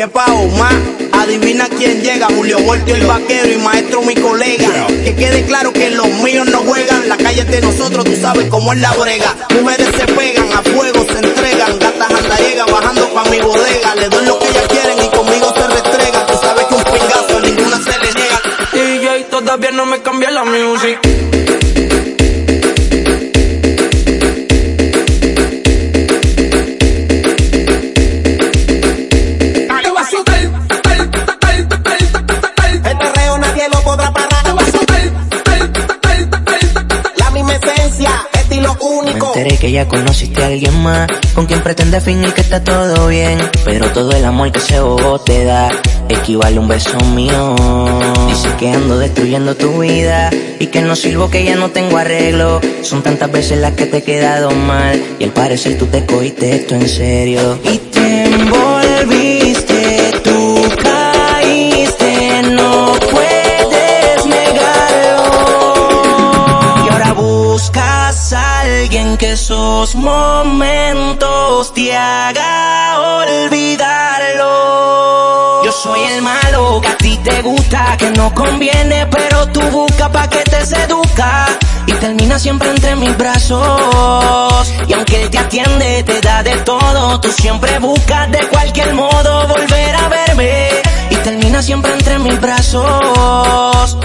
¿Qué pago más? Adivina quién llega, Julio Voltio el vaquero y maestro mi colega. Que quede claro que los míos no juegan, la calle es de nosotros, tú sabes cómo es la brega. Mujeres se pegan, a fuego se entregan, gatas andallegas bajando pa' mi bodega. Le doy lo que ellas quieren y conmigo se restregan. Tú sabes que un pingazo ninguna se le niega. DJ todavía no me cambia la music. Esencia, estilo Me único. enteré que ya conociste a alguien más Con quien pretende fingir que está todo bien. Pero todo el amor que ese bobo te da Equivale a un beso mío. Dice que ando destruyendo tu vida Y que no sirvo, que ya no tengo arreglo. Son tantas veces las que te he quedado mal Y al parecer tú te cogiste esto en serio. Y te envolviste, alguien que esos momentos te haga olvidarlo. Yo soy el malo que a ti te gusta, que no conviene, pero tú buscas pa' que te seduzca. Y termina siempre entre mis brazos. Y aunque él te atiende, te da de todo, tú siempre buscas de cualquier modo volver a verme. Y termina siempre entre mis brazos.